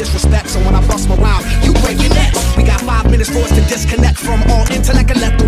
disrespect, so when I bust my rhyme, you break your necks. We got five minutes for us to disconnect from all intellect and let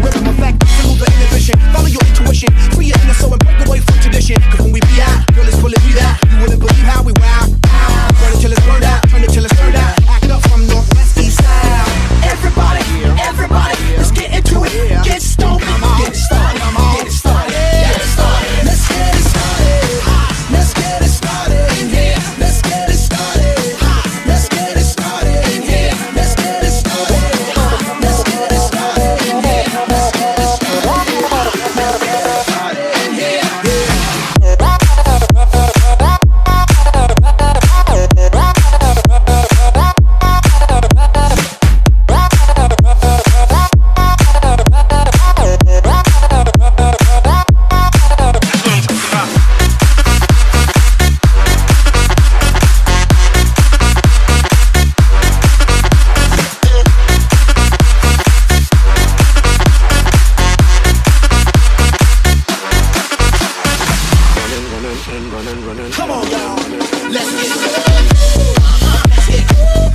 Come on, y'all. Let's get it.